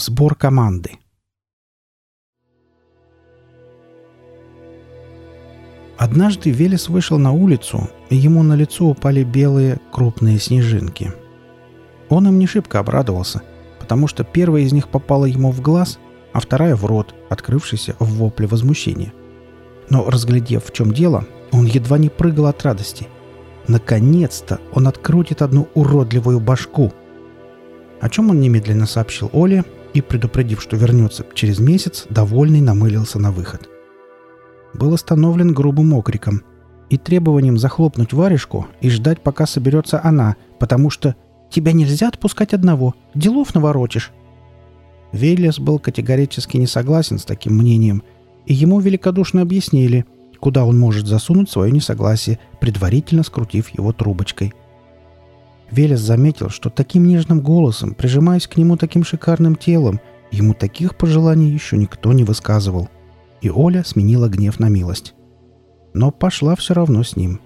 Сбор команды. Однажды Велес вышел на улицу, и ему на лицо упали белые крупные снежинки. Он им не шибко обрадовался, потому что первая из них попала ему в глаз, а вторая в рот, открывшийся в вопле возмущения. Но, разглядев, в чем дело, он едва не прыгал от радости. Наконец-то он открутит одну уродливую башку. О чем он немедленно сообщил Оле, и, предупредив, что вернется через месяц, довольный намылился на выход. Был остановлен грубым окриком и требованием захлопнуть варежку и ждать, пока соберется она, потому что «тебя нельзя отпускать одного, делов наворотишь». Велес был категорически не согласен с таким мнением, и ему великодушно объяснили, куда он может засунуть свое несогласие, предварительно скрутив его трубочкой – Велес заметил, что таким нежным голосом, прижимаясь к нему таким шикарным телом, ему таких пожеланий еще никто не высказывал. И Оля сменила гнев на милость. Но пошла все равно с ним.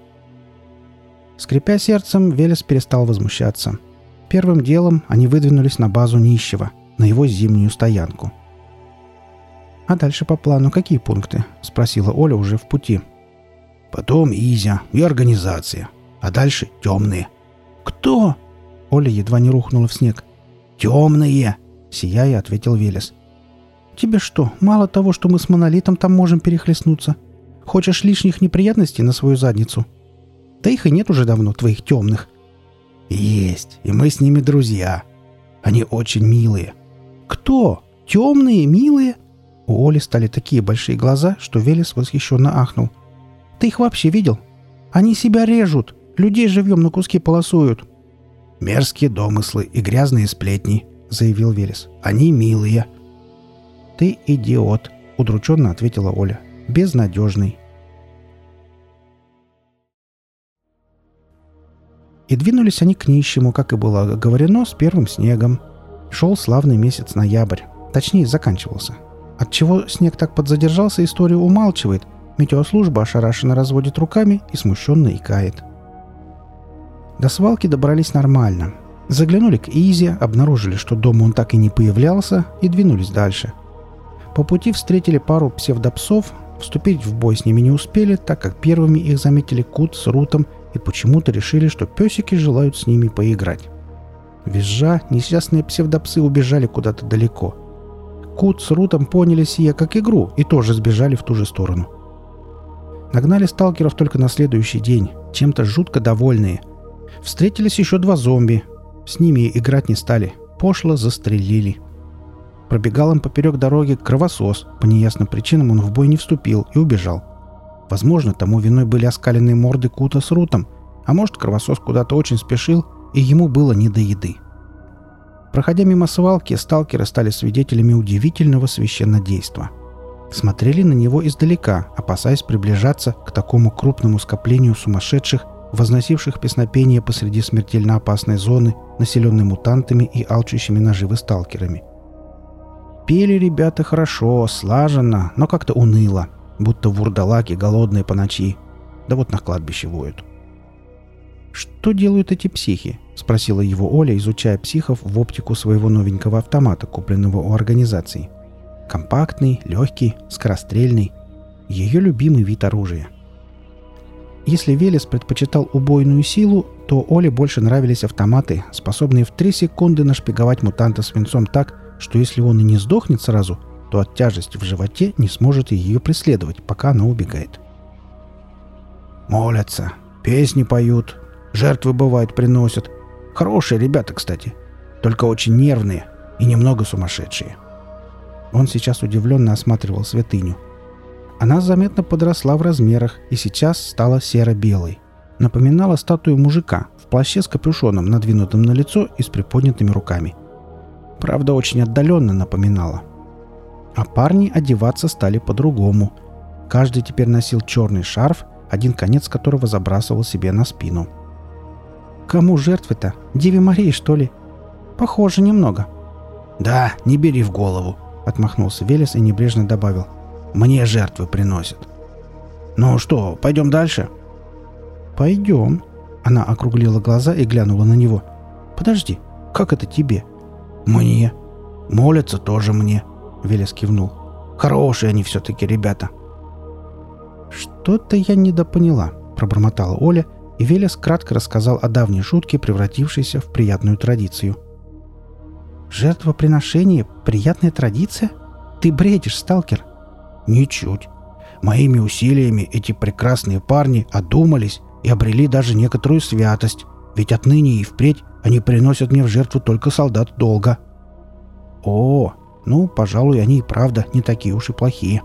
Скрипя сердцем, Велес перестал возмущаться. Первым делом они выдвинулись на базу нищего, на его зимнюю стоянку. «А дальше по плану какие пункты?» – спросила Оля уже в пути. «Потом Изя и организация, а дальше темные», «Кто?» Оля едва не рухнула в снег. «Темные!» — сияя, ответил Велес. «Тебе что, мало того, что мы с Монолитом там можем перехлестнуться? Хочешь лишних неприятностей на свою задницу? Да их и нет уже давно, твоих темных». «Есть, и мы с ними друзья. Они очень милые». «Кто? Темные, милые?» У Оли стали такие большие глаза, что Велес восхищенно ахнул. «Ты их вообще видел? Они себя режут!» Людей живьем на куски полосуют». «Мерзкие домыслы и грязные сплетни», — заявил Велес. «Они милые». «Ты идиот», — удрученно ответила Оля. «Безнадежный». И двинулись они к нищему, как и было говорено, с первым снегом. Шел славный месяц ноябрь. Точнее, заканчивался. Отчего снег так подзадержался, историю умалчивает. Метеослужба ошарашенно разводит руками и смущенно икает. До свалки добрались нормально. Заглянули к Изи, обнаружили, что дома он так и не появлялся, и двинулись дальше. По пути встретили пару псевдопсов, вступить в бой с ними не успели, так как первыми их заметили Кут с Рутом и почему-то решили, что песики желают с ними поиграть. Визжа, несчастные псевдопсы убежали куда-то далеко. Кут с Рутом поняли сие как игру и тоже сбежали в ту же сторону. Нагнали сталкеров только на следующий день, чем-то жутко довольные – Встретились еще два зомби. С ними играть не стали. Пошло застрелили. Пробегал им поперек дороги кровосос. По неясным причинам он в бой не вступил и убежал. Возможно, тому виной были оскаленные морды Кута с Рутом, а может, кровосос куда-то очень спешил, и ему было не до еды. Проходя мимо свалки, сталкеры стали свидетелями удивительного священнодейства. Смотрели на него издалека, опасаясь приближаться к такому крупному скоплению сумасшедших возносивших песнопение посреди смертельно опасной зоны, населенной мутантами и алчущими наживы сталкерами. Пели ребята хорошо, слаженно, но как-то уныло, будто вурдалаки голодные по ночи. Да вот на кладбище воют. «Что делают эти психи?» — спросила его Оля, изучая психов в оптику своего новенького автомата, купленного у организации. Компактный, легкий, скорострельный. Ее любимый вид оружия — если Велес предпочитал убойную силу, то Оле больше нравились автоматы, способные в 3 секунды нашпиговать мутанта свинцом так, что если он и не сдохнет сразу, то от тяжести в животе не сможет ее преследовать, пока она убегает. «Молятся, песни поют, жертвы, бывает, приносят. Хорошие ребята, кстати, только очень нервные и немного сумасшедшие». Он сейчас удивленно осматривал святыню – она заметно подросла в размерах и сейчас стала серо-белой. Напоминала статую мужика в плаще с капюшоном, надвинутым на лицо и с приподнятыми руками. Правда, очень отдаленно напоминала. А парни одеваться стали по-другому. Каждый теперь носил черный шарф, один конец которого забрасывал себе на спину. «Кому жертвы-то? Деве Марии, что ли?» «Похоже немного». «Да, не бери в голову», — отмахнулся Велес и небрежно добавил. Мне жертвы приносят. Ну что, пойдем дальше?» «Пойдем». Она округлила глаза и глянула на него. «Подожди, как это тебе?» «Мне». Молятся тоже мне», — Велес кивнул. «Хорошие они все-таки ребята». «Что-то я недопоняла», — пробормотала Оля, и Велес кратко рассказал о давней шутке, превратившейся в приятную традицию. «Жертвоприношение — приятная традиция? Ты бредишь, сталкер?» «Ничуть. Моими усилиями эти прекрасные парни одумались и обрели даже некоторую святость, ведь отныне и впредь они приносят мне в жертву только солдат долга». «О, ну, пожалуй, они и правда не такие уж и плохие».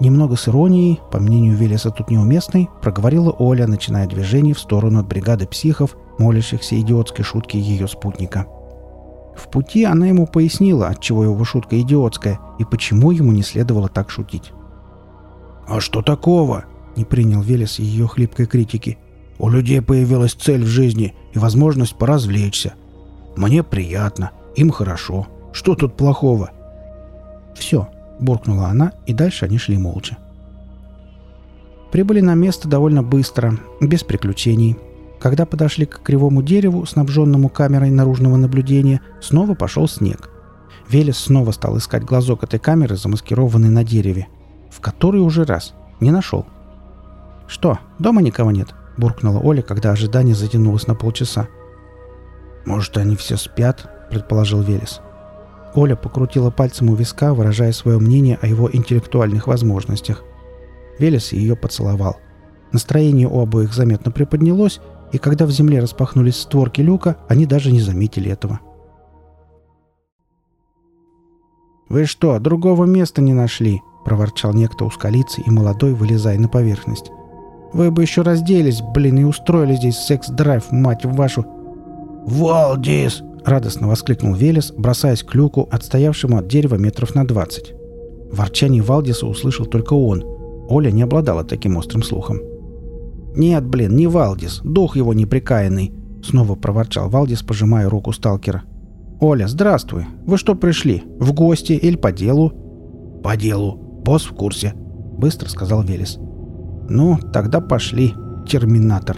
Немного с иронией, по мнению Велеса тут неуместной, проговорила Оля, начиная движение в сторону от бригады психов, молящихся идиотской шутки ее спутника. В пути она ему пояснила, отчего его шутка идиотская и почему ему не следовало так шутить. «А что такого?» — не принял Велес ее хлипкой критики. «У людей появилась цель в жизни и возможность поразвлечься. Мне приятно, им хорошо. Что тут плохого?» «Все», — буркнула она, и дальше они шли молча. Прибыли на место довольно быстро, без приключений. Когда подошли к кривому дереву, снабженному камерой наружного наблюдения, снова пошел снег. Велес снова стал искать глазок этой камеры, замаскированный на дереве. В который уже раз. Не нашел. «Что, дома никого нет?» – буркнула Оля, когда ожидание затянулось на полчаса. «Может, они все спят?» – предположил Велес. Оля покрутила пальцем у виска, выражая свое мнение о его интеллектуальных возможностях. Велес ее поцеловал. Настроение у обоих заметно приподнялось, и когда в земле распахнулись створки люка, они даже не заметили этого. «Вы что, другого места не нашли?» — проворчал некто у скалицы и молодой, вылезая на поверхность. «Вы бы еще разделись, блин, и устроили здесь секс-драйв, мать вашу!» «Валдис!» — радостно воскликнул Велес, бросаясь к люку, отстоявшему от дерева метров на двадцать. Ворчание Валдиса услышал только он. Оля не обладала таким острым слухом. «Нет, блин, не Валдис, дух его неприкаянный!» — снова проворчал Валдис, пожимая руку сталкера. «Оля, здравствуй! Вы что пришли? В гости или по делу?» «По делу. Босс в курсе», — быстро сказал Велес. «Ну, тогда пошли, терминатор».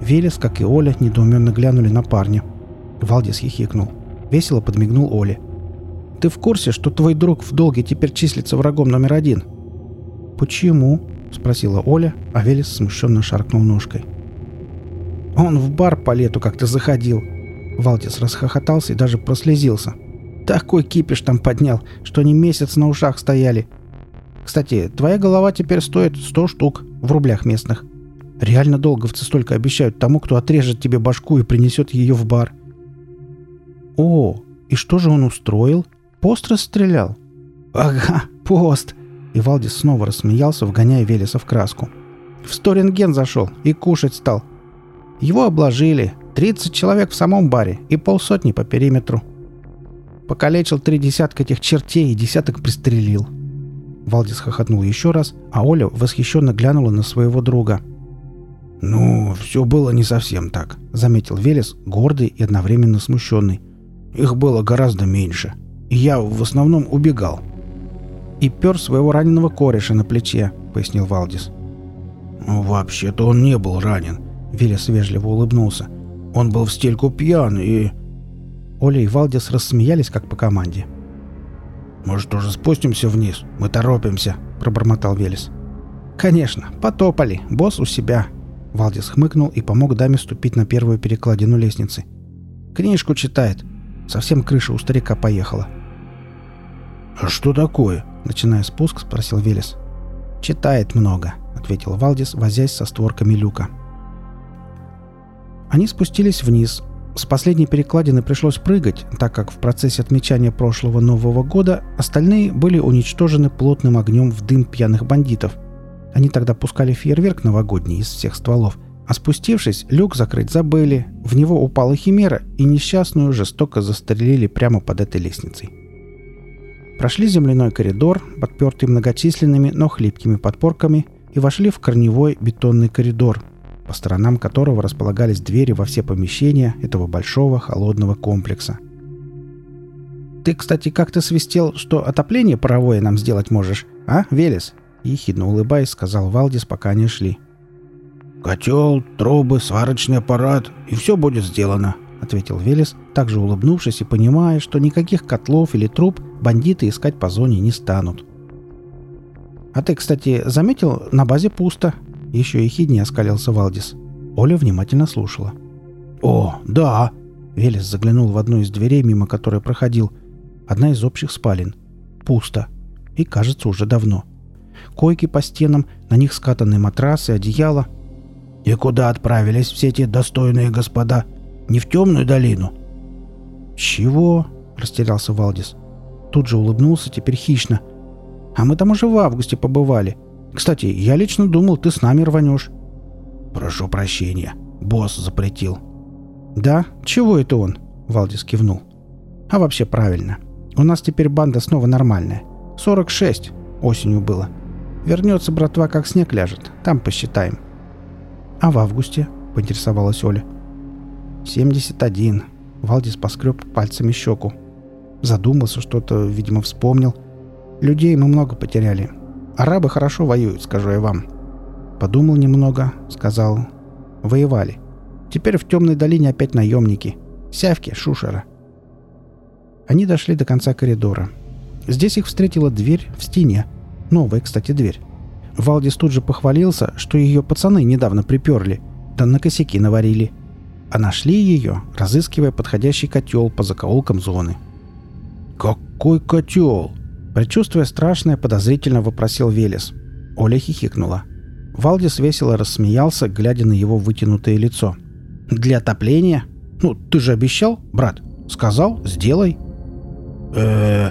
Велес, как и Оля, недоуменно глянули на парня. Валдис хихикнул. Весело подмигнул Оле. «Ты в курсе, что твой друг в долге теперь числится врагом номер один?» «Почему?» — спросила Оля, а Велес смущенно шаркнул ножкой. «Он в бар по лету как-то заходил». Валдис расхохотался и даже прослезился. «Такой кипиш там поднял, что они месяц на ушах стояли. Кстати, твоя голова теперь стоит сто штук в рублях местных. Реально долговцы столько обещают тому, кто отрежет тебе башку и принесет ее в бар. «О, и что же он устроил? Пост расстрелял?» «Ага, пост!» И Валдис снова рассмеялся, вгоняя Велеса в краску. «В Сторинген зашел и кушать стал. Его обложили. 30 человек в самом баре и полсотни по периметру. Покалечил три десятка этих чертей и десяток пристрелил». Валдис хохотнул еще раз, а Оля восхищенно глянула на своего друга. «Ну, все было не совсем так», — заметил Велес, гордый и одновременно смущенный. Их было гораздо меньше. И я в основном убегал. «И пер своего раненого кореша на плече», — пояснил Валдис. «Ну, вообще-то он не был ранен», — Велес вежливо улыбнулся. «Он был в стельку пьян и...» Оля и Валдис рассмеялись, как по команде. «Может, уже спустимся вниз? Мы торопимся», — пробормотал Велес. «Конечно, потопали. Босс у себя». Валдис хмыкнул и помог даме ступить на первую перекладину лестницы. «Книжку читает. Совсем крыша у старика поехала. «А что такое?» — начиная спуск, спросил Велес. «Читает много», — ответил Валдис, возясь со створками люка. Они спустились вниз. С последней перекладины пришлось прыгать, так как в процессе отмечания прошлого Нового года остальные были уничтожены плотным огнем в дым пьяных бандитов. Они тогда пускали фейерверк новогодний из всех стволов — а спустившись, люк закрыть забыли, в него упала химера, и несчастную жестоко застрелили прямо под этой лестницей. Прошли земляной коридор, подпертый многочисленными, но хлипкими подпорками, и вошли в корневой бетонный коридор, по сторонам которого располагались двери во все помещения этого большого холодного комплекса. «Ты, кстати, как-то свистел, что отопление паровое нам сделать можешь, а, Велес?» Ехидно улыбаясь, сказал Валдис, пока они шли. — Котел, трубы, сварочный аппарат, и все будет сделано», —— ответил Велес, также улыбнувшись и понимая, что никаких котлов или труб бандиты искать по зоне не станут. «А ты, кстати, заметил, на базе пусто?» — еще и хиднее оскалился Валдис. Оля внимательно слушала. «О, да!» Велес заглянул в одну из дверей, мимо которой проходил. Одна из общих спален. Пусто. И, кажется, уже давно. Койки по стенам, на них скатанные матрасы, одеяло. «И куда отправились все эти достойные господа? Не в темную долину?» «Чего?» — растерялся Валдис. Тут же улыбнулся, теперь хищно. «А мы там уже в августе побывали. Кстати, я лично думал, ты с нами рванешь». «Прошу прощения. Босс запретил». «Да? Чего это он?» — Валдис кивнул. «А вообще правильно. У нас теперь банда снова нормальная. 46 осенью было. Вернется братва, как снег ляжет. Там посчитаем». «А в августе?» — поинтересовалась Оля. «71». Валдис поскреб пальцами щеку. Задумался что-то, видимо, вспомнил. «Людей мы много потеряли. Арабы хорошо воюют, скажу я вам». Подумал немного, сказал. «Воевали. Теперь в темной долине опять наемники. Сявки, шушера». Они дошли до конца коридора. Здесь их встретила дверь в стене. Новая, кстати, дверь. Валдис тут же похвалился, что ее пацаны недавно приперли, да на косяки наварили. А нашли ее, разыскивая подходящий котел по закоулкам зоны. «Какой котел?» Предчувствуя страшное, подозрительно вопросил Велес. Оля хихикнула. Валдис весело рассмеялся, глядя на его вытянутое лицо. «Для отопления? Ну, ты же обещал, брат. Сказал, сделай». э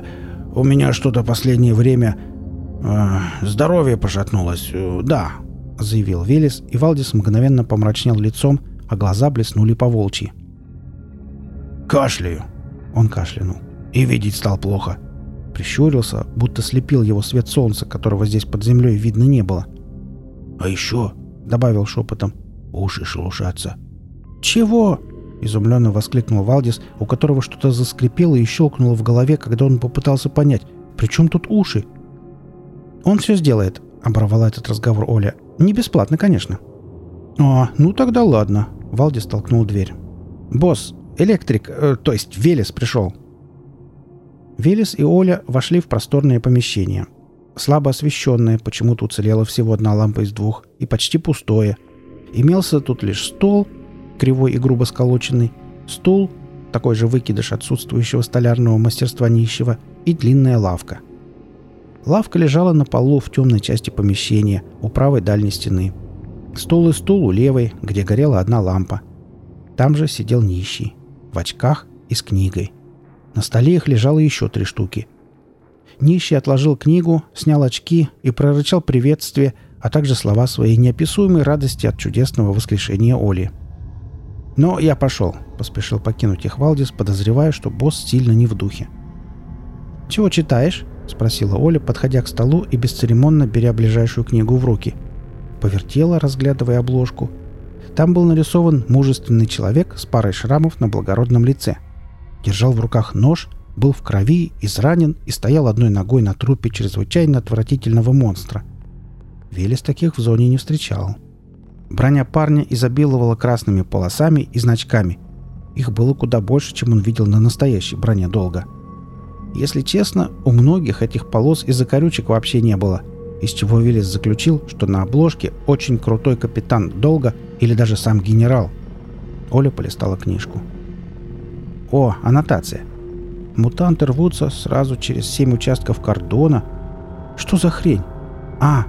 у меня что-то последнее время... Э, здоровье пошатнулось. Э, да», — заявил Велес, и Валдис мгновенно помрачнел лицом, а глаза блеснули по волчьи. «Кашляю!» — он кашлянул. «И видеть стал плохо». Прищурился, будто слепил его свет солнца, которого здесь под землей видно не было. «А еще», — добавил шепотом, — «уши шелушатся». «Чего?» — изумленно воскликнул Валдис, у которого что-то заскрипело и щелкнуло в голове, когда он попытался понять, при чем тут уши? «Он все сделает», — оборвала этот разговор Оля. «Не бесплатно, конечно». «А, ну тогда ладно», — Валдис толкнул дверь. «Босс, электрик, э, то есть Велес пришел». Велес и Оля вошли в просторное помещение. Слабо освещенное, почему-то уцелела всего одна лампа из двух, и почти пустое. Имелся тут лишь стол — кривой и грубо сколоченный, стул, такой же выкидыш отсутствующего столярного мастерства нищего, и длинная лавка. Лавка лежала на полу в темной части помещения, у правой дальней стены. Стол и стул у левой, где горела одна лампа. Там же сидел нищий, в очках и с книгой. На столе их лежало еще три штуки. Нищий отложил книгу, снял очки и прорычал приветствие, а также слова своей неописуемой радости от чудесного воскрешения Оли – «Но я пошел», — поспешил покинуть их Валдис, подозревая, что босс сильно не в духе. «Чего читаешь?» — спросила Оля, подходя к столу и бесцеремонно беря ближайшую книгу в руки. Повертела, разглядывая обложку. Там был нарисован мужественный человек с парой шрамов на благородном лице. Держал в руках нож, был в крови, изранен и стоял одной ногой на трупе чрезвычайно отвратительного монстра. Велес таких в зоне не встречал. — Броня парня изобиловала красными полосами и значками. Их было куда больше, чем он видел на настоящей броне долго. Если честно, у многих этих полос и закорючек вообще не было, из чего Виллис заключил, что на обложке очень крутой капитан Долга или даже сам генерал. Оля полистала книжку. О, аннотация. Мутанты рвутся сразу через семь участков кордона. Что за хрень? А,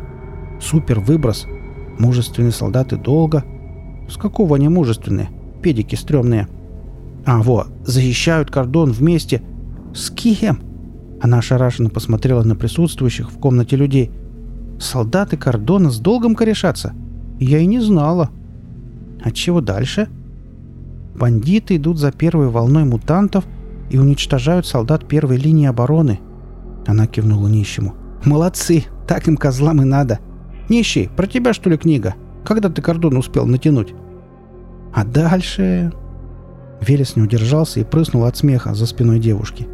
супер выброс Мужественные солдаты долго. С какого они мужественные? Педики стрёмные. А, вот, защищают кордон вместе. С кем? Она ошарашенно посмотрела на присутствующих в комнате людей. Солдаты кордона с долгом корешатся? Я и не знала. А чего дальше? Бандиты идут за первой волной мутантов и уничтожают солдат первой линии обороны. Она кивнула нищему. Молодцы, так им козлам и надо. — «Нищий, про тебя, что ли, книга? Когда ты кордон успел натянуть?» «А дальше...» Велес не удержался и прыснул от смеха за спиной девушки.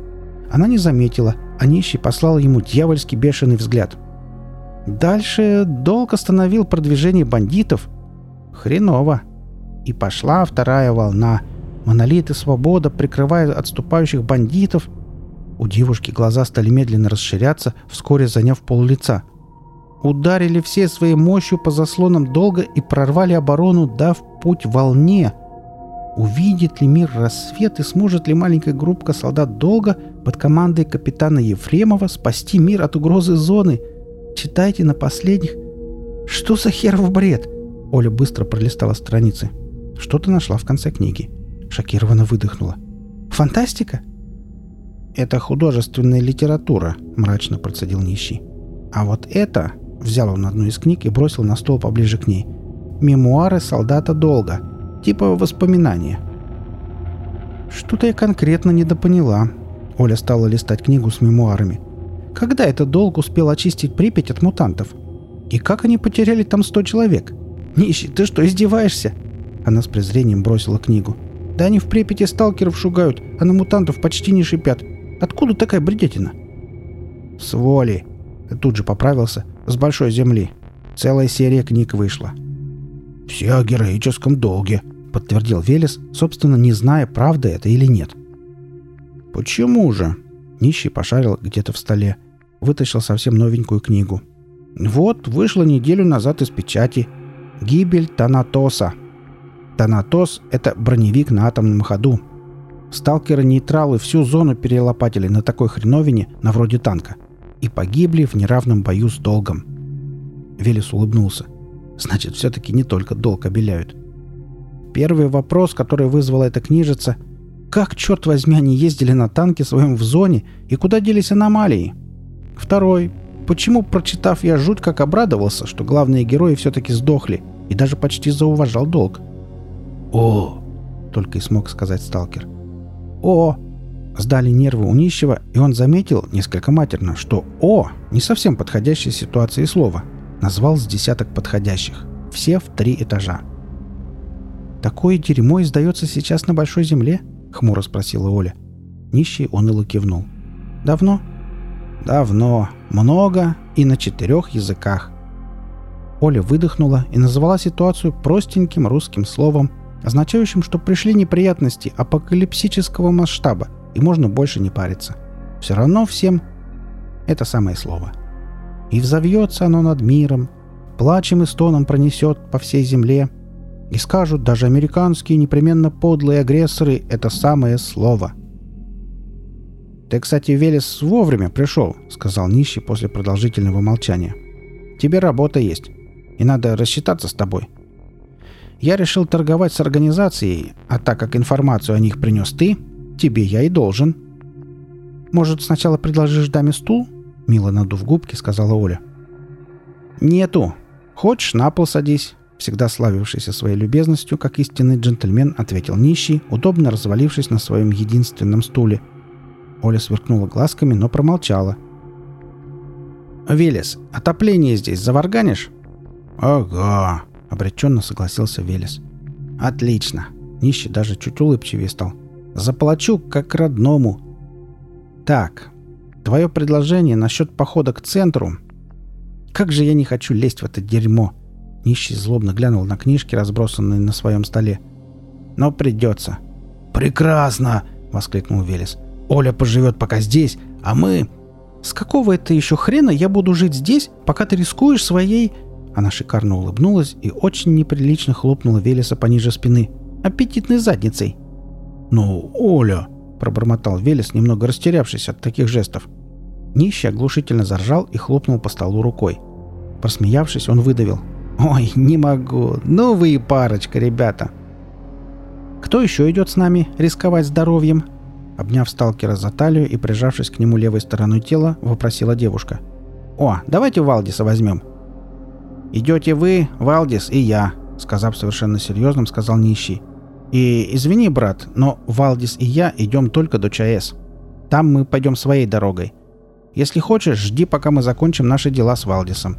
Она не заметила, а нищий послал ему дьявольский бешеный взгляд. Дальше долг остановил продвижение бандитов. Хреново. И пошла вторая волна. Монолит и свобода, прикрывая отступающих бандитов. У девушки глаза стали медленно расширяться, вскоре заняв пол лица. Ударили все своей мощью по заслонам долга и прорвали оборону, дав путь волне. Увидит ли мир рассвет и сможет ли маленькая группка солдат долго под командой капитана Ефремова спасти мир от угрозы зоны? Читайте на последних. Что за херов бред? Оля быстро пролистала страницы. Что-то нашла в конце книги. Шокированно выдохнула. «Фантастика?» «Это художественная литература», — мрачно процедил нищий. «А вот это...» — взял он одну из книг и бросил на стол поближе к ней. «Мемуары солдата долга. Типа воспоминания». «Что-то я конкретно недопоняла». Оля стала листать книгу с мемуарами. «Когда этот долг успел очистить Припять от мутантов? И как они потеряли там сто человек? Нищий, ты что, издеваешься?» Она с презрением бросила книгу. Да они в Припяти сталкеров шугают, а на мутантов почти не шипят. Откуда такая бредятина? С воли. Тут же поправился. С большой земли. Целая серия книг вышла. «Все о героическом долге», — подтвердил Велес, собственно, не зная, правда это или нет. «Почему же?» Нищий пошарил где-то в столе. Вытащил совсем новенькую книгу. «Вот, вышла неделю назад из печати. Гибель Танатоса. Танатос — это броневик на атомном ходу. Сталкеры-нейтралы всю зону перелопатили на такой хреновине, на вроде танка, и погибли в неравном бою с долгом. Велес улыбнулся. Значит, все-таки не только долг обеляют. Первый вопрос, который вызвала эта книжица — как, черт возьми, они ездили на танке своем в зоне и куда делись аномалии? Второй — почему, прочитав, я жуть как обрадовался, что главные герои все-таки сдохли и даже почти зауважал долг? «О!» — только и смог сказать сталкер. «О!» Сдали нервы у нищего, и он заметил, несколько матерно, что «О» не совсем подходящая ситуация слова. Назвал с десяток подходящих. Все в три этажа. «Такое дерьмо издается сейчас на Большой Земле?» — хмуро спросила Оля. Нищий уныло кивнул. «Давно?» «Давно. Много и на четырех языках». Оля выдохнула и назвала ситуацию простеньким русским словом означающим, что пришли неприятности апокалипсического масштаба, и можно больше не париться. Все равно всем это самое слово. И взовьется оно над миром, плачем и стоном пронесет по всей земле, и скажут даже американские непременно подлые агрессоры это самое слово. «Ты, кстати, Велес, вовремя пришел», — сказал нищий после продолжительного молчания. «Тебе работа есть, и надо рассчитаться с тобой. Я решил торговать с организацией, а так как информацию о них принес ты, тебе я и должен». «Может, сначала предложишь даме стул?» — мило надув губки, сказала Оля. «Нету. Хочешь, на пол садись», — всегда славившийся своей любезностью, как истинный джентльмен, ответил нищий, удобно развалившись на своем единственном стуле. Оля сверкнула глазками, но промолчала. «Велес, отопление здесь заварганишь?» «Ага», — обреченно согласился Велес. «Отлично!» Нищий даже чуть улыбчивее стал. «Заплачу, как родному!» «Так, твое предложение насчет похода к центру. Как же я не хочу лезть в это дерьмо!» Нищий злобно глянул на книжки, разбросанные на своем столе. «Но придется». «Прекрасно!» — воскликнул Велес. «Оля поживет пока здесь, а мы...» «С какого это еще хрена я буду жить здесь, пока ты рискуешь своей...» Она шикарно улыбнулась и очень неприлично хлопнула Велеса пониже спины. Аппетитной задницей. «Ну, Оля!» – пробормотал Велес, немного растерявшись от таких жестов. Нищий оглушительно заржал и хлопнул по столу рукой. Просмеявшись, он выдавил. «Ой, не могу. Ну вы и парочка, ребята!» «Кто еще идет с нами рисковать здоровьем?» Обняв сталкера за талию и прижавшись к нему левой стороной тела, вопросила девушка. «О, давайте Валдиса возьмем. «Идете вы, Валдис и я», — сказав совершенно серьезным, сказал нищий. «И извини, брат, но Валдис и я идем только до ЧАЭС. Там мы пойдем своей дорогой. Если хочешь, жди, пока мы закончим наши дела с Валдисом».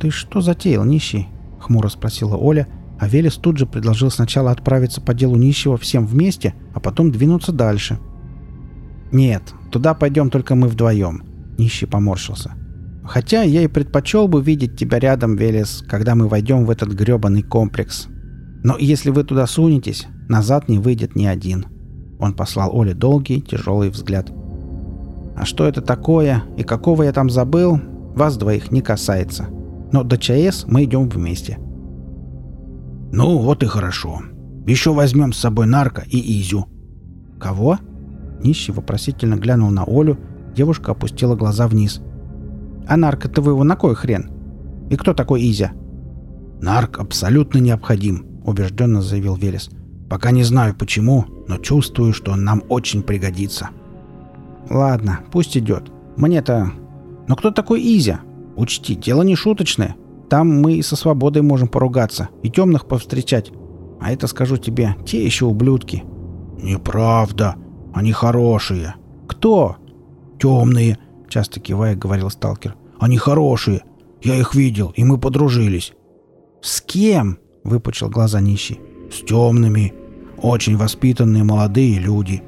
«Ты что затеял, нищий?» — хмуро спросила Оля, а Велес тут же предложил сначала отправиться по делу нищего всем вместе, а потом двинуться дальше. «Нет, туда пойдем только мы вдвоем», — нищий поморщился. Хотя я и предпочел бы видеть тебя рядом, Велес, когда мы войдем в этот гребаный комплекс. Но если вы туда сунетесь, Назад не выйдет ни один. Он послал Оле долгий, тяжелый взгляд. А что это такое и какого я там забыл, вас двоих не касается. Но до ЧАЭС мы идем вместе. Ну, вот и хорошо. Еще возьмем с собой нарко и Изю. Кого? Нищий вопросительно глянул на Олю, девушка опустила глаза вниз. А нарко-то вы его на кой хрен? И кто такой Изя? Нарк абсолютно необходим, убежденно заявил Велес. Пока не знаю почему, но чувствую, что он нам очень пригодится. Ладно, пусть идет. Мне-то... Но кто такой Изя? Учти, дело не шуточное. Там мы и со свободой можем поругаться, и темных повстречать. А это, скажу тебе, те еще ублюдки. Неправда. Они хорошие. Кто? Темные, часто кивая, говорил сталкер. Они хорошие. Я их видел, и мы подружились. С кем? Выпучил глаза нищий. С темными. Очень воспитанные молодые люди.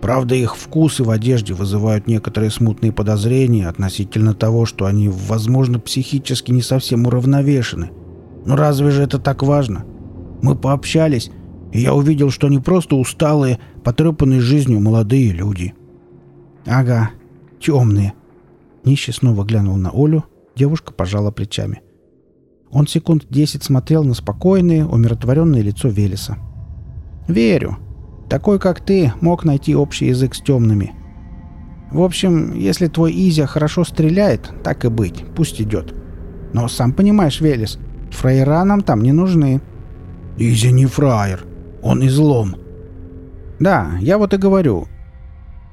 Правда, их вкусы в одежде вызывают некоторые смутные подозрения относительно того, что они, возможно, психически не совсем уравновешены. Но разве же это так важно? Мы пообщались, и я увидел, что они просто усталые, потрепанные жизнью молодые люди. Ага, темные. Нищий снова глянул на Олю, девушка пожала плечами. Он секунд десять смотрел на спокойное, умиротворенное лицо Велеса. «Верю. Такой, как ты, мог найти общий язык с темными. В общем, если твой Изя хорошо стреляет, так и быть, пусть идет. Но сам понимаешь, Велес, фраера нам там не нужны». «Изя не фраер. Он излом». «Да, я вот и говорю».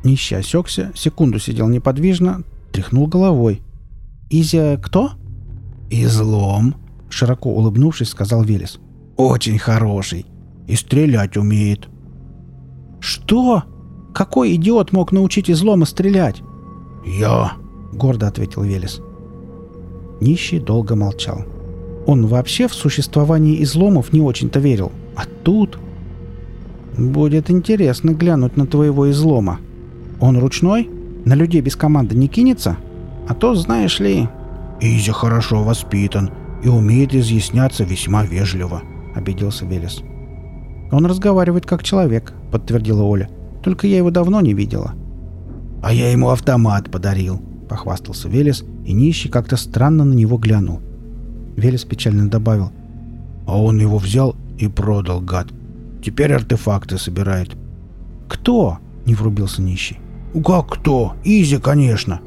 Нищий осекся, секунду сидел неподвижно, тряхнул головой. «Изя кто?» «Излом», — широко улыбнувшись, сказал Велес. «Очень хороший. И стрелять умеет». «Что? Какой идиот мог научить излома стрелять?» «Я», — гордо ответил Велес. Нищий долго молчал. Он вообще в существование изломов не очень-то верил. А тут... «Будет интересно глянуть на твоего излома. Он ручной? На людей без команды не кинется? А то, знаешь ли...» «Изя хорошо воспитан и умеет изъясняться весьма вежливо», — обиделся Велес. «Он разговаривает как человек», — подтвердила Оля. «Только я его давно не видела». «А я ему автомат подарил», — похвастался Велес, и нищий как-то странно на него глянул. Велес печально добавил. «А он его взял и продал, гад. Теперь артефакты собирает». «Кто?» — не врубился нищий. «Как кто? Изи, конечно».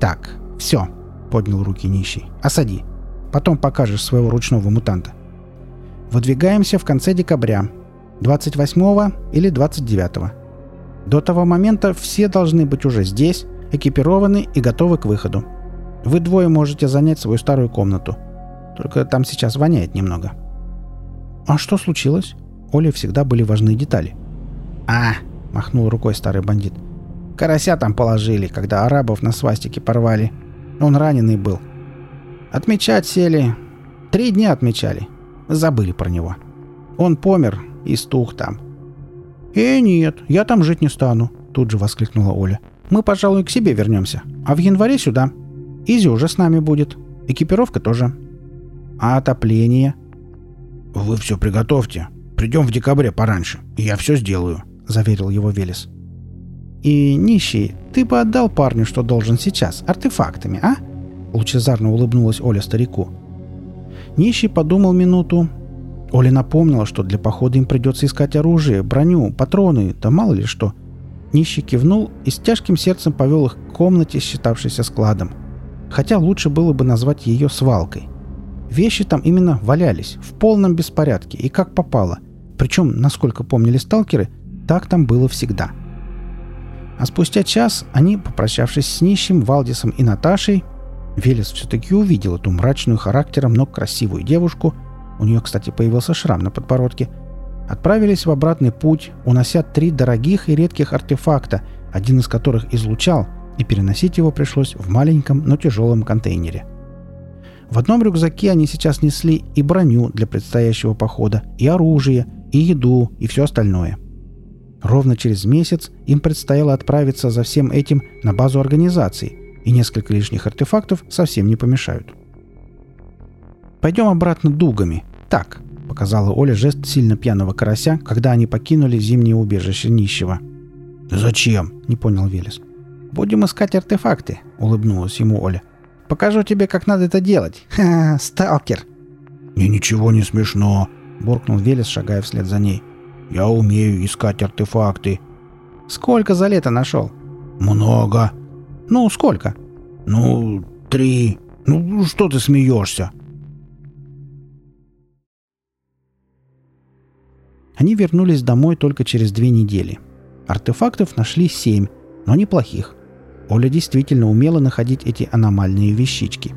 «Так, все», — поднял руки нищий. «Осади. Потом покажешь своего ручного мутанта. Выдвигаемся в конце декабря. 28 или 29. До того момента все должны быть уже здесь, экипированы и готовы к выходу. Вы двое можете занять свою старую комнату. Только там сейчас воняет немного. А что случилось? Оле всегда были важны детали. А, махнул рукой старый бандит. Карася там положили, когда арабов на свастике порвали. Он раненый был. Отмечать сели. Три дня отмечали. Забыли про него. Он помер и стух там. «Э, нет, я там жить не стану», — тут же воскликнула Оля. «Мы, пожалуй, к себе вернемся. А в январе сюда. Изи уже с нами будет. Экипировка тоже. А отопление?» «Вы все приготовьте. Придем в декабре пораньше, и я все сделаю», — заверил его Велес. «И, нищий, ты бы отдал парню, что должен сейчас, артефактами, а?» Лучезарно улыбнулась Оля старику. Нищий подумал минуту. Оля напомнила, что для похода им придется искать оружие, броню, патроны, да мало ли что. Нищий кивнул и с тяжким сердцем повел их к комнате, считавшейся складом. Хотя лучше было бы назвать ее свалкой. Вещи там именно валялись, в полном беспорядке и как попало. Причем, насколько помнили сталкеры, так там было всегда. А спустя час они, попрощавшись с нищим, Валдисом и Наташей, Велес все-таки увидел эту мрачную характером, но красивую девушку, у нее, кстати, появился шрам на подбородке, отправились в обратный путь, унося три дорогих и редких артефакта, один из которых излучал, и переносить его пришлось в маленьком, но тяжелом контейнере. В одном рюкзаке они сейчас несли и броню для предстоящего похода, и оружие, и еду, и все остальное. Ровно через месяц им предстояло отправиться за всем этим на базу организации, и несколько лишних артефактов совсем не помешают. «Пойдем обратно дугами. Так, показала Оля жест сильно пьяного карася, когда они покинули зимнее убежище нищего. «Зачем?» — не понял Велес. «Будем искать артефакты», — улыбнулась ему Оля. «Покажу тебе, как надо это делать. Ха, сталкер!» «Мне ничего не смешно», — буркнул Велес, шагая вслед за ней. «Я умею искать артефакты». «Сколько за лето нашел?» «Много». «Ну, сколько?» «Ну, три. Ну, что ты смеешься?» Они вернулись домой только через две недели. Артефактов нашли семь, но неплохих. Оля действительно умела находить эти аномальные вещички.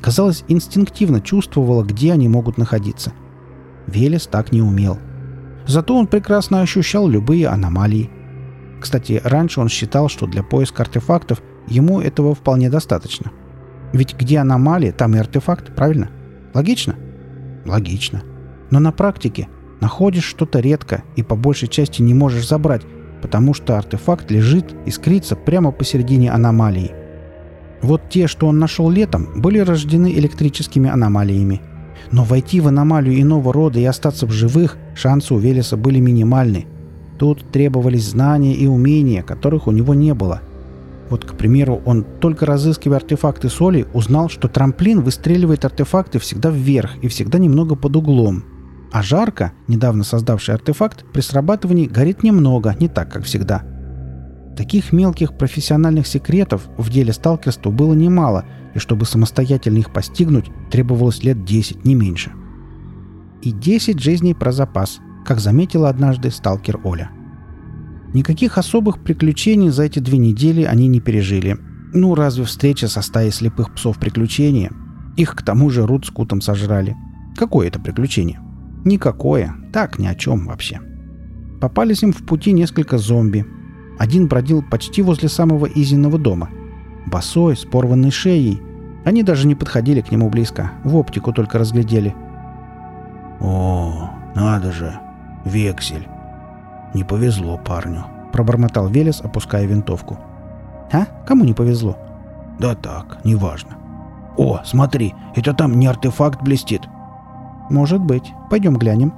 Казалось, инстинктивно чувствовала, где они могут находиться. Велес так не умел. Зато он прекрасно ощущал любые аномалии. Кстати, раньше он считал, что для поиска артефактов ему этого вполне достаточно. Ведь где аномалия, там и артефакт, правильно? Логично? Логично. Но на практике Находишь что-то редко и по большей части не можешь забрать, потому что артефакт лежит, искрится прямо посередине аномалии. Вот те, что он нашел летом, были рождены электрическими аномалиями. Но войти в аномалию иного рода и остаться в живых шансы у Велеса были минимальны. Тут требовались знания и умения, которых у него не было. Вот, к примеру, он, только разыскивая артефакты соли, узнал, что трамплин выстреливает артефакты всегда вверх и всегда немного под углом – а жарко, недавно создавший артефакт, при срабатывании горит немного, не так, как всегда. Таких мелких профессиональных секретов в деле сталкерства было немало, и чтобы самостоятельно их постигнуть, требовалось лет 10, не меньше. И 10 жизней про запас, как заметила однажды сталкер Оля. Никаких особых приключений за эти две недели они не пережили. Ну, разве встреча со стаей слепых псов приключения? Их к тому же Рут с Кутом сожрали. Какое это приключение? — Никакое. Так, ни о чем вообще. Попались им в пути несколько зомби. Один бродил почти возле самого Изиного дома. Босой, с порванной шеей. Они даже не подходили к нему близко. В оптику только разглядели. «О, надо же! Вексель! Не повезло парню!» Пробормотал Велес, опуская винтовку. «А? Кому не повезло?» «Да так, неважно. О, смотри, это там не артефакт блестит, «Может быть. Пойдем глянем».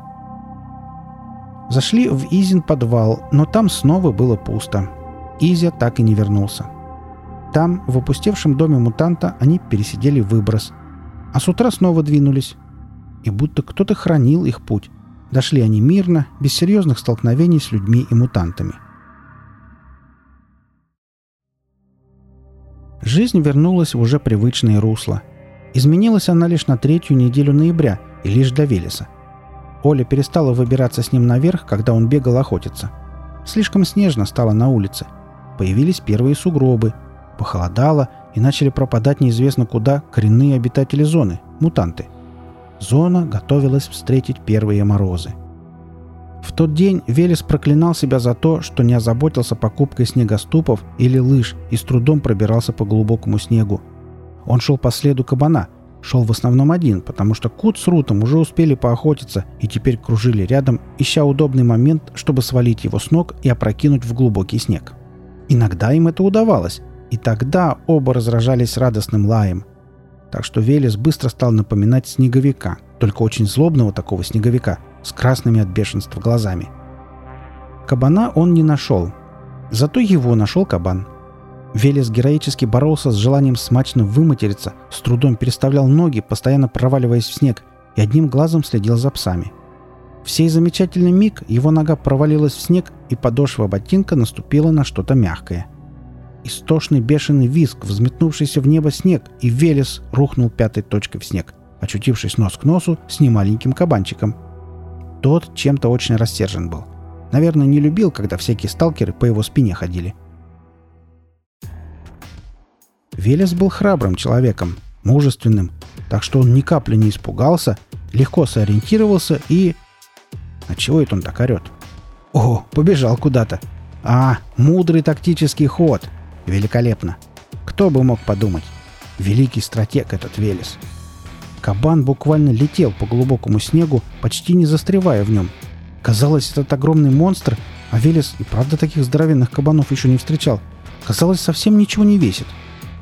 Зашли в Изин подвал, но там снова было пусто. Изя так и не вернулся. Там, в опустевшем доме мутанта, они пересидели выброс. А с утра снова двинулись. И будто кто-то хранил их путь. Дошли они мирно, без серьезных столкновений с людьми и мутантами. Жизнь вернулась в уже привычное русло. Изменилась она лишь на третью неделю ноября – и лишь для Велеса. Оля перестала выбираться с ним наверх, когда он бегал охотиться. Слишком снежно стало на улице. Появились первые сугробы. Похолодало, и начали пропадать неизвестно куда коренные обитатели зоны – мутанты. Зона готовилась встретить первые морозы. В тот день Велес проклинал себя за то, что не озаботился покупкой снегоступов или лыж и с трудом пробирался по глубокому снегу. Он шел по следу кабана, Шел в основном один, потому что Кут с Рутом уже успели поохотиться и теперь кружили рядом, ища удобный момент, чтобы свалить его с ног и опрокинуть в глубокий снег. Иногда им это удавалось, и тогда оба разражались радостным лаем. Так что Велес быстро стал напоминать снеговика, только очень злобного такого снеговика, с красными от бешенства глазами. Кабана он не нашел. Зато его нашел кабан – Велес героически боролся с желанием смачно выматериться, с трудом переставлял ноги, постоянно проваливаясь в снег, и одним глазом следил за псами. В сей замечательный миг его нога провалилась в снег, и подошва ботинка наступила на что-то мягкое. Истошный бешеный визг, взметнувшийся в небо снег, и Велес рухнул пятой точкой в снег, очутившись нос к носу с немаленьким кабанчиком. Тот чем-то очень рассержен был. Наверное, не любил, когда всякие сталкеры по его спине ходили – Велес был храбрым человеком, мужественным, так что он ни капли не испугался, легко сориентировался и... А чего это он так орет? О, побежал куда-то. А, мудрый тактический ход. Великолепно. Кто бы мог подумать? Великий стратег этот Велес. Кабан буквально летел по глубокому снегу, почти не застревая в нем. Казалось, этот огромный монстр, а Велес и правда таких здоровенных кабанов еще не встречал, казалось, совсем ничего не весит.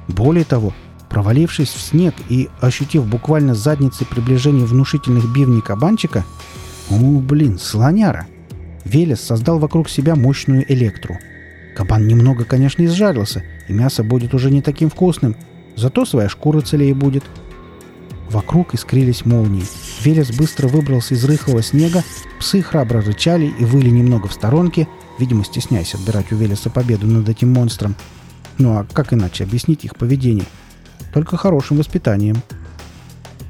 Более того, Провалившись в снег и ощутив буквально задницей приближение внушительных бивней кабанчика, у, блин, слоняра, Велес создал вокруг себя мощную электру. Кабан немного, конечно, изжарился, и мясо будет уже не таким вкусным, зато своя шкура целее будет. Вокруг искрились молнии. Велес быстро выбрался из рыхлого снега, псы храбро рычали и выли немного в сторонке, видимо, стесняясь отбирать у Велеса победу над этим монстром. Ну а как иначе объяснить их поведение? Только хорошим воспитанием.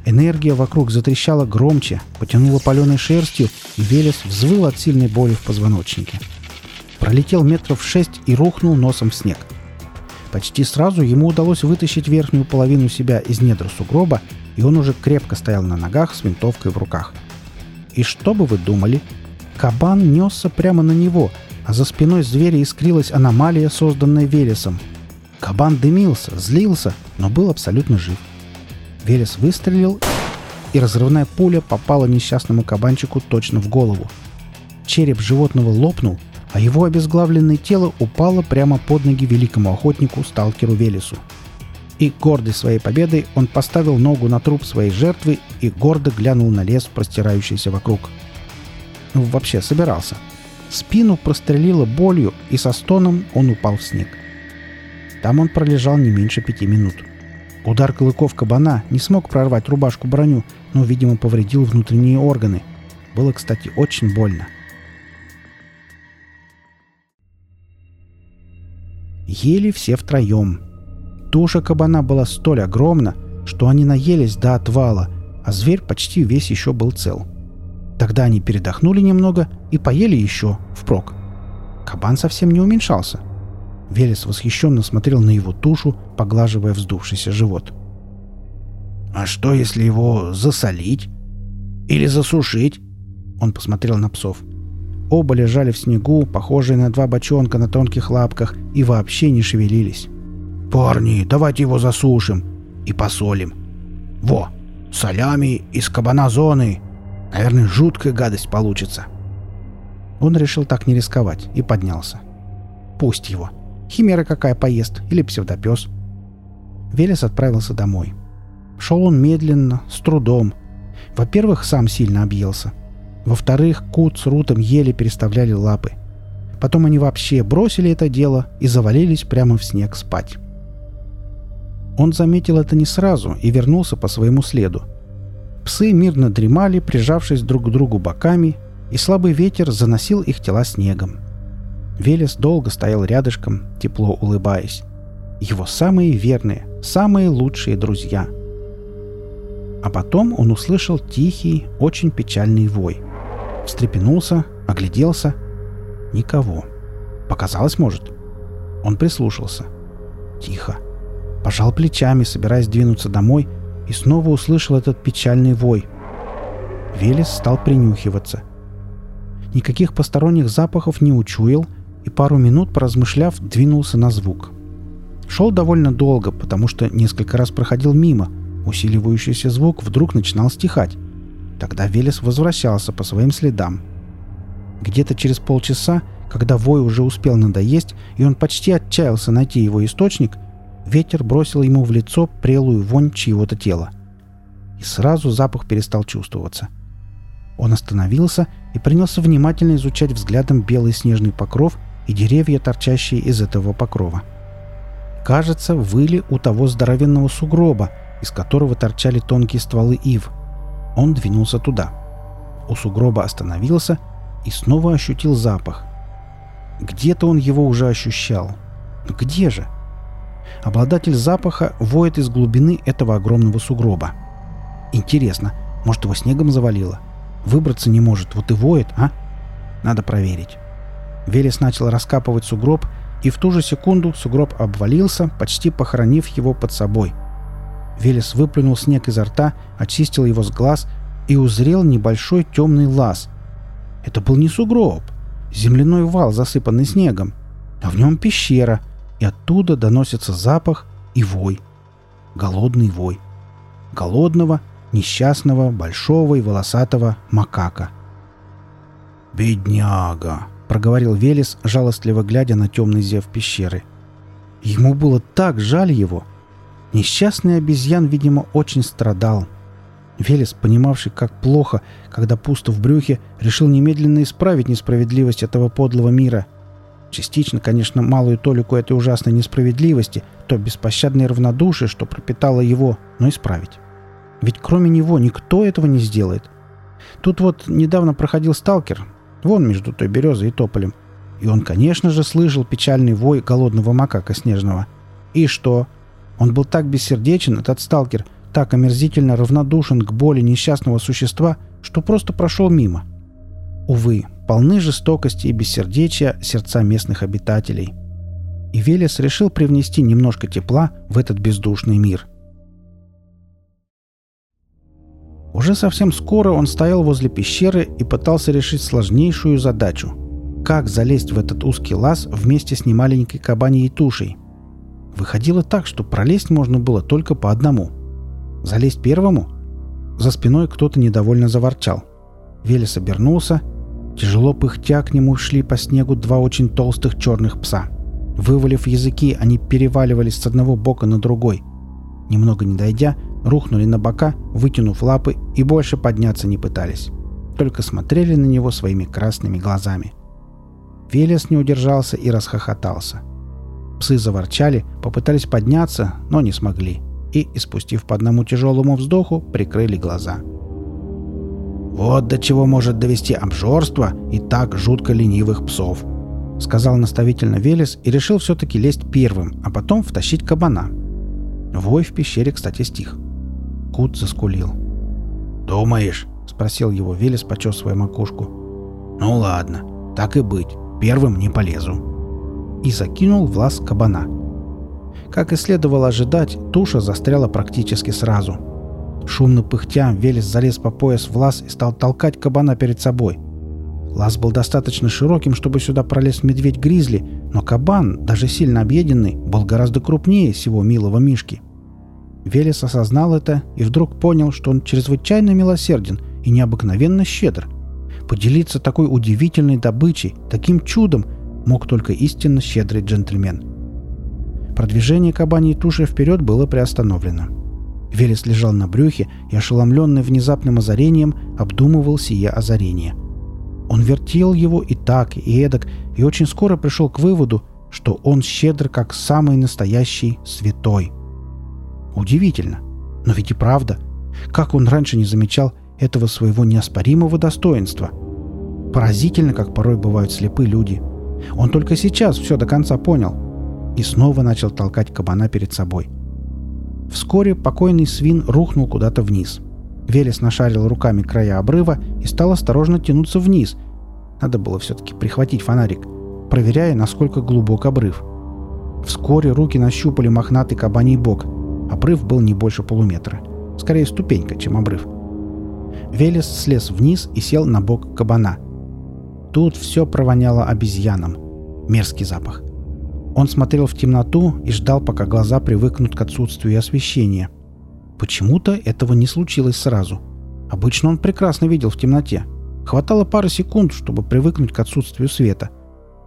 Энергия вокруг затрещала громче, потянула паленой шерстью, и Велес взвыл от сильной боли в позвоночнике. Пролетел метров шесть и рухнул носом в снег. Почти сразу ему удалось вытащить верхнюю половину себя из недр сугроба, и он уже крепко стоял на ногах с винтовкой в руках. И что бы вы думали? Кабан несся прямо на него, а за спиной зверя искрилась аномалия, созданная Велесом. Кабан дымился, злился, но был абсолютно жив. Велес выстрелил, и разрывная пуля попала несчастному кабанчику точно в голову. Череп животного лопнул, а его обезглавленное тело упало прямо под ноги великому охотнику, сталкеру Велесу. И, гордый своей победой, он поставил ногу на труп своей жертвы и гордо глянул на лес, простирающийся вокруг. Ну, вообще, собирался. Спину прострелило болью, и со стоном он упал в снег. Там он пролежал не меньше пяти минут. Удар клыков кабана не смог прорвать рубашку броню, но, видимо, повредил внутренние органы. Было, кстати, очень больно. Ели все втроем. Туша кабана была столь огромна, что они наелись до отвала, а зверь почти весь еще был цел. Тогда они передохнули немного и поели еще, впрок. Кабан совсем не уменьшался. Велес восхищенно смотрел на его тушу, поглаживая вздувшийся живот. «А что, если его засолить? Или засушить?» Он посмотрел на псов. Оба лежали в снегу, похожие на два бочонка на тонких лапках, и вообще не шевелились. «Парни, давайте его засушим и посолим. Во, солями из кабана зоны. Наверное, жуткая гадость получится». Он решил так не рисковать и поднялся. «Пусть его. Химера какая поест или псевдопес». Велес отправился домой. Шел он медленно, с трудом. Во-первых, сам сильно объелся. Во-вторых, Кут с Рутом еле переставляли лапы. Потом они вообще бросили это дело и завалились прямо в снег спать. Он заметил это не сразу и вернулся по своему следу. Псы мирно дремали, прижавшись друг к другу боками, и слабый ветер заносил их тела снегом. Велес долго стоял рядышком, тепло улыбаясь. Его самые верные, самые лучшие друзья. А потом он услышал тихий, очень печальный вой – встрепенулся, огляделся. Никого. Показалось, может. Он прислушался. Тихо. Пожал плечами, собираясь двинуться домой, и снова услышал этот печальный вой. Велес стал принюхиваться. Никаких посторонних запахов не учуял, и пару минут, поразмышляв, двинулся на звук. Шел довольно долго, потому что несколько раз проходил мимо. Усиливающийся звук вдруг начинал стихать. Тогда Велес возвращался по своим следам. Где-то через полчаса, когда вой уже успел надоесть, и он почти отчаялся найти его источник, ветер бросил ему в лицо прелую вонь чьего-то тела. И сразу запах перестал чувствоваться. Он остановился и принялся внимательно изучать взглядом белый снежный покров и деревья, торчащие из этого покрова. Кажется, выли у того здоровенного сугроба, из которого торчали тонкие стволы ив – он двинулся туда. У сугроба остановился и снова ощутил запах. Где-то он его уже ощущал. Где же? Обладатель запаха воет из глубины этого огромного сугроба. Интересно, может его снегом завалило? Выбраться не может, вот и воет, а? Надо проверить. Велес начал раскапывать сугроб, и в ту же секунду сугроб обвалился, почти похоронив его под собой. Велес выплюнул снег изо рта, очистил его с глаз и узрел небольшой темный лаз. Это был не сугроб, земляной вал, засыпанный снегом, а в нем пещера, и оттуда доносится запах и вой. Голодный вой. Голодного, несчастного, большого и волосатого макака. «Бедняга!» — проговорил Велес, жалостливо глядя на темный зев пещеры. Ему было так жаль его — Несчастный обезьян, видимо, очень страдал. Велес, понимавший, как плохо, когда пусто в брюхе, решил немедленно исправить несправедливость этого подлого мира. Частично, конечно, малую толику этой ужасной несправедливости, то беспощадное равнодушие, что пропитало его, но исправить. Ведь кроме него никто этого не сделает. Тут вот недавно проходил сталкер, вон между той березой и тополем, и он, конечно же, слышал печальный вой голодного макака снежного. И что? Он был так бессердечен, этот сталкер, так омерзительно равнодушен к боли несчастного существа, что просто прошел мимо. Увы, полны жестокости и бессердечия сердца местных обитателей. И Велес решил привнести немножко тепла в этот бездушный мир. Уже совсем скоро он стоял возле пещеры и пытался решить сложнейшую задачу. Как залезть в этот узкий лаз вместе с немаленькой кабаньей тушей – Выходило так, что пролезть можно было только по одному. Залезть первому? За спиной кто-то недовольно заворчал. Велес обернулся. Тяжело пыхтя к нему шли по снегу два очень толстых черных пса. Вывалив языки, они переваливались с одного бока на другой. Немного не дойдя, рухнули на бока, вытянув лапы и больше подняться не пытались. Только смотрели на него своими красными глазами. Велес не удержался и расхохотался – Псы заворчали, попытались подняться, но не смогли. И, испустив по одному тяжелому вздоху, прикрыли глаза. «Вот до чего может довести обжорство и так жутко ленивых псов», — сказал наставительно Велес и решил все-таки лезть первым, а потом втащить кабана. Вой в пещере, кстати, стих. Кут заскулил. «Думаешь?» — спросил его Велес, почесывая макушку. «Ну ладно, так и быть. Первым не полезу» и закинул в лаз кабана. Как и следовало ожидать, туша застряла практически сразу. Шумно пыхтя, Велес залез по пояс в лаз и стал толкать кабана перед собой. Лаз был достаточно широким, чтобы сюда пролез медведь-гризли, но кабан, даже сильно объеденный, был гораздо крупнее всего милого Мишки. Велес осознал это и вдруг понял, что он чрезвычайно милосерден и необыкновенно щедр. Поделиться такой удивительной добычей, таким чудом, мог только истинно щедрый джентльмен. Продвижение кабаньей туши вперед было приостановлено. Велес лежал на брюхе и, ошеломленный внезапным озарением, обдумывал сие озарение. Он вертел его и так, и эдак, и очень скоро пришел к выводу, что он щедр как самый настоящий святой. Удивительно, но ведь и правда. Как он раньше не замечал этого своего неоспоримого достоинства? Поразительно, как порой бывают слепы люди – он только сейчас все до конца понял. И снова начал толкать кабана перед собой. Вскоре покойный свин рухнул куда-то вниз. Велес нашарил руками края обрыва и стал осторожно тянуться вниз. Надо было все-таки прихватить фонарик, проверяя, насколько глубок обрыв. Вскоре руки нащупали мохнатый кабаний бок. Обрыв был не больше полуметра. Скорее ступенька, чем обрыв. Велес слез вниз и сел на бок кабана – Тут все провоняло обезьянам. Мерзкий запах. Он смотрел в темноту и ждал, пока глаза привыкнут к отсутствию освещения. Почему-то этого не случилось сразу. Обычно он прекрасно видел в темноте. Хватало пары секунд, чтобы привыкнуть к отсутствию света.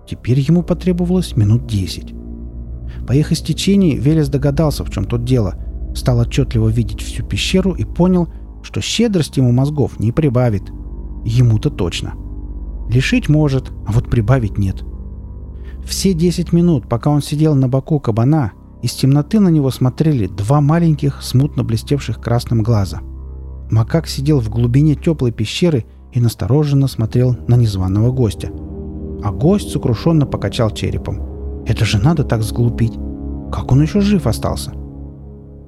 Теперь ему потребовалось минут десять. По их истечении Велес догадался, в чем тут дело. Стал отчетливо видеть всю пещеру и понял, что щедрость ему мозгов не прибавит. Ему-то точно. — Лишить может, а вот прибавить нет. Все десять минут, пока он сидел на боку кабана, из темноты на него смотрели два маленьких, смутно блестевших красным глаза. Макак сидел в глубине теплой пещеры и настороженно смотрел на незваного гостя. А гость сокрушенно покачал черепом. «Это же надо так сглупить! Как он еще жив остался?»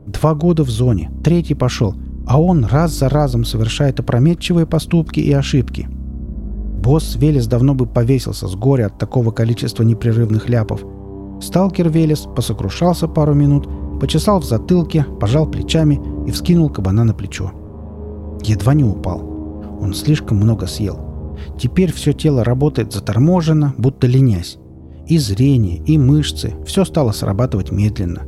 Два года в зоне, третий пошел, а он раз за разом совершает опрометчивые поступки и ошибки – Босс Велес давно бы повесился с горя от такого количества непрерывных ляпов. Сталкер Велес посокрушался пару минут, почесал в затылке, пожал плечами и вскинул кабана на плечо. Едва не упал. Он слишком много съел. Теперь все тело работает заторможенно, будто ленясь. И зрение, и мышцы, все стало срабатывать медленно.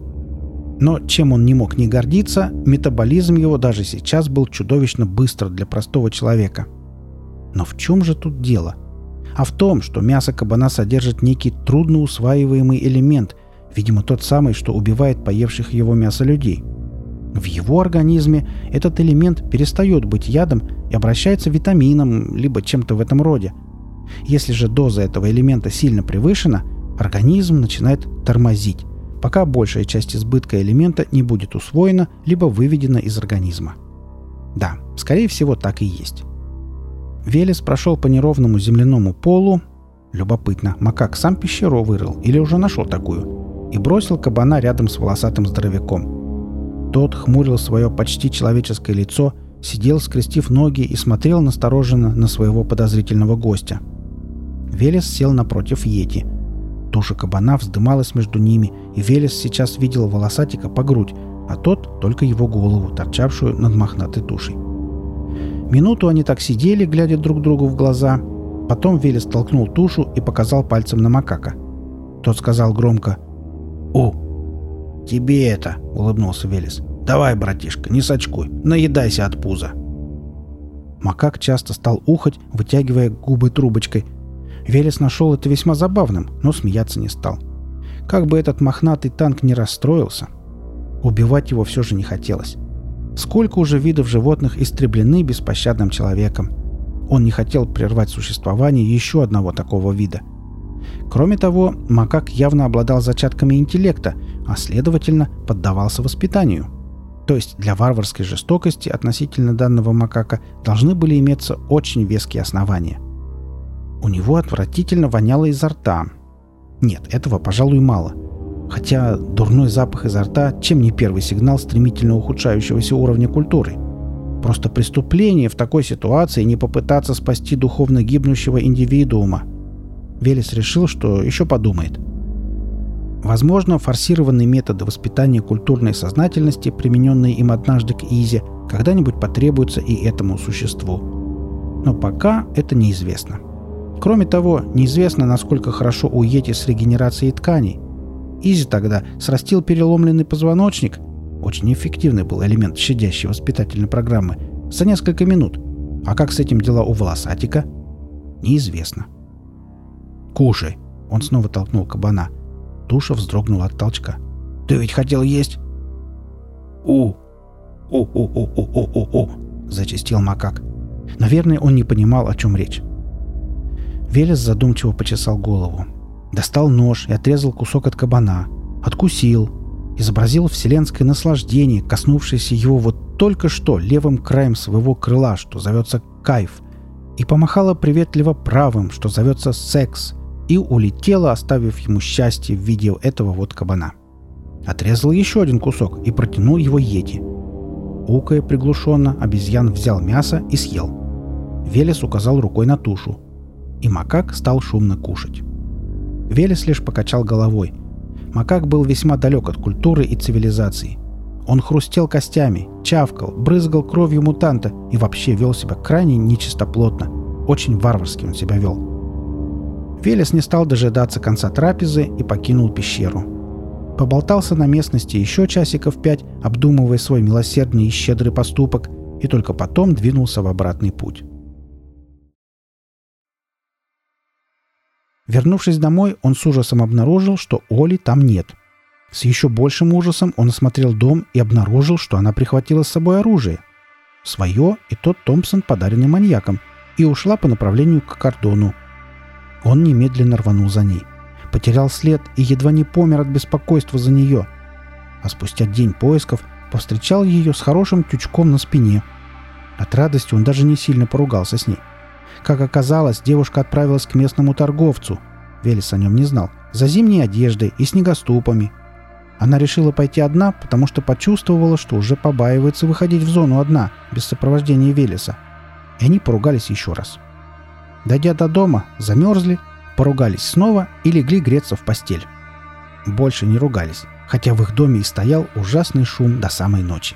Но чем он не мог не гордиться, метаболизм его даже сейчас был чудовищно быстр для простого человека – но в чем же тут дело? А в том, что мясо кабана содержит некий трудноусваиваемый элемент Видимо, тот самый, что убивает поевших его мясо людей. В его организме этот элемент перестает быть ядом и обращается витамином, либо чем-то в этом роде. Если же доза этого элемента сильно превышена, организм начинает тормозить, пока большая часть избытка элемента не будет усвоена либо выведена из организма. Да, скорее всего, так и есть. Велес прошел по неровному земляному полу. Любопытно, макак сам пещеру вырыл или уже нашел такую? И бросил кабана рядом с волосатым здоровяком. Тот хмурил свое почти человеческое лицо, сидел, скрестив ноги и смотрел настороженно на своего подозрительного гостя. Велес сел напротив Йети. Туша кабана вздымалась между ними, и Велес сейчас видел волосатика по грудь, а тот только его голову, торчавшую над мохнатой тушей. Минуту они так сидели, глядя друг другу в глаза. Потом Велес толкнул тушу и показал пальцем на макака. Тот сказал громко «О!» «Тебе это!» — улыбнулся Велес. «Давай, братишка, не сочкуй, наедайся от пуза!» Макак часто стал ухать, вытягивая губы трубочкой. Велес нашел это весьма забавным, но смеяться не стал. Как бы этот мохнатый танк не расстроился. Убивать его все же не хотелось. Сколько уже видов животных истреблены беспощадным человеком. Он не хотел прервать существование еще одного такого вида. Кроме того, макак явно обладал зачатками интеллекта, а следовательно поддавался воспитанию. То есть для варварской жестокости относительно данного макака должны были иметься очень веские основания. У него отвратительно воняло изо рта. Нет, этого, пожалуй, мало – Хотя дурной запах изо рта чем не первый сигнал стремительно ухудшающегося уровня культуры. Просто преступление в такой ситуации не попытаться спасти духовно гибнущего индивидуума. Велес решил, что еще подумает. Возможно, форсированные методы воспитания культурной сознательности, примененные им однажды к Изе, когда-нибудь потребуются и этому существу. Но пока это неизвестно. Кроме того, неизвестно, насколько хорошо у Йети с регенерацией тканей – Изи тогда срастил переломленный позвоночник. Очень эффективный был элемент щадящей воспитательной программы. За несколько минут. А как с этим дела у волосатика? Неизвестно. «Кушай!» Он снова толкнул кабана. Туша вздрогнула от толчка. «Ты ведь хотел есть?» «У! У-у-у-у-у-у-у!» Зачистил макак. Наверное, он не понимал, о чем речь. Велес задумчиво почесал голову. Достал нож и отрезал кусок от кабана. Откусил. Изобразил вселенское наслаждение, коснувшееся его вот только что левым краем своего крыла, что зовется кайф. И помахала приветливо правым, что зовется секс. И улетела, оставив ему счастье в виде этого вот кабана. Отрезал еще один кусок и протянул его Йети. Укая приглушенно, обезьян взял мясо и съел. Велес указал рукой на тушу. И макак стал шумно кушать. Велес лишь покачал головой. Макак был весьма далек от культуры и цивилизации. Он хрустел костями, чавкал, брызгал кровью мутанта и вообще вел себя крайне нечистоплотно. Очень варварски он себя вел. Велес не стал дожидаться конца трапезы и покинул пещеру. Поболтался на местности еще часиков пять, обдумывая свой милосердный и щедрый поступок, и только потом двинулся в обратный путь. Вернувшись домой, он с ужасом обнаружил, что Оли там нет. С еще большим ужасом он осмотрел дом и обнаружил, что она прихватила с собой оружие. Свое и тот Томпсон, подаренный маньяком, и ушла по направлению к кордону. Он немедленно рванул за ней. Потерял след и едва не помер от беспокойства за нее. А спустя день поисков повстречал ее с хорошим тючком на спине. От радости он даже не сильно поругался с ней. Как оказалось, девушка отправилась к местному торговцу. Велес о нем не знал. За зимней одеждой и снегоступами. Она решила пойти одна, потому что почувствовала, что уже побаивается выходить в зону одна, без сопровождения Велеса. И они поругались еще раз. Дойдя до дома, замерзли, поругались снова и легли греться в постель. Больше не ругались, хотя в их доме и стоял ужасный шум до самой ночи.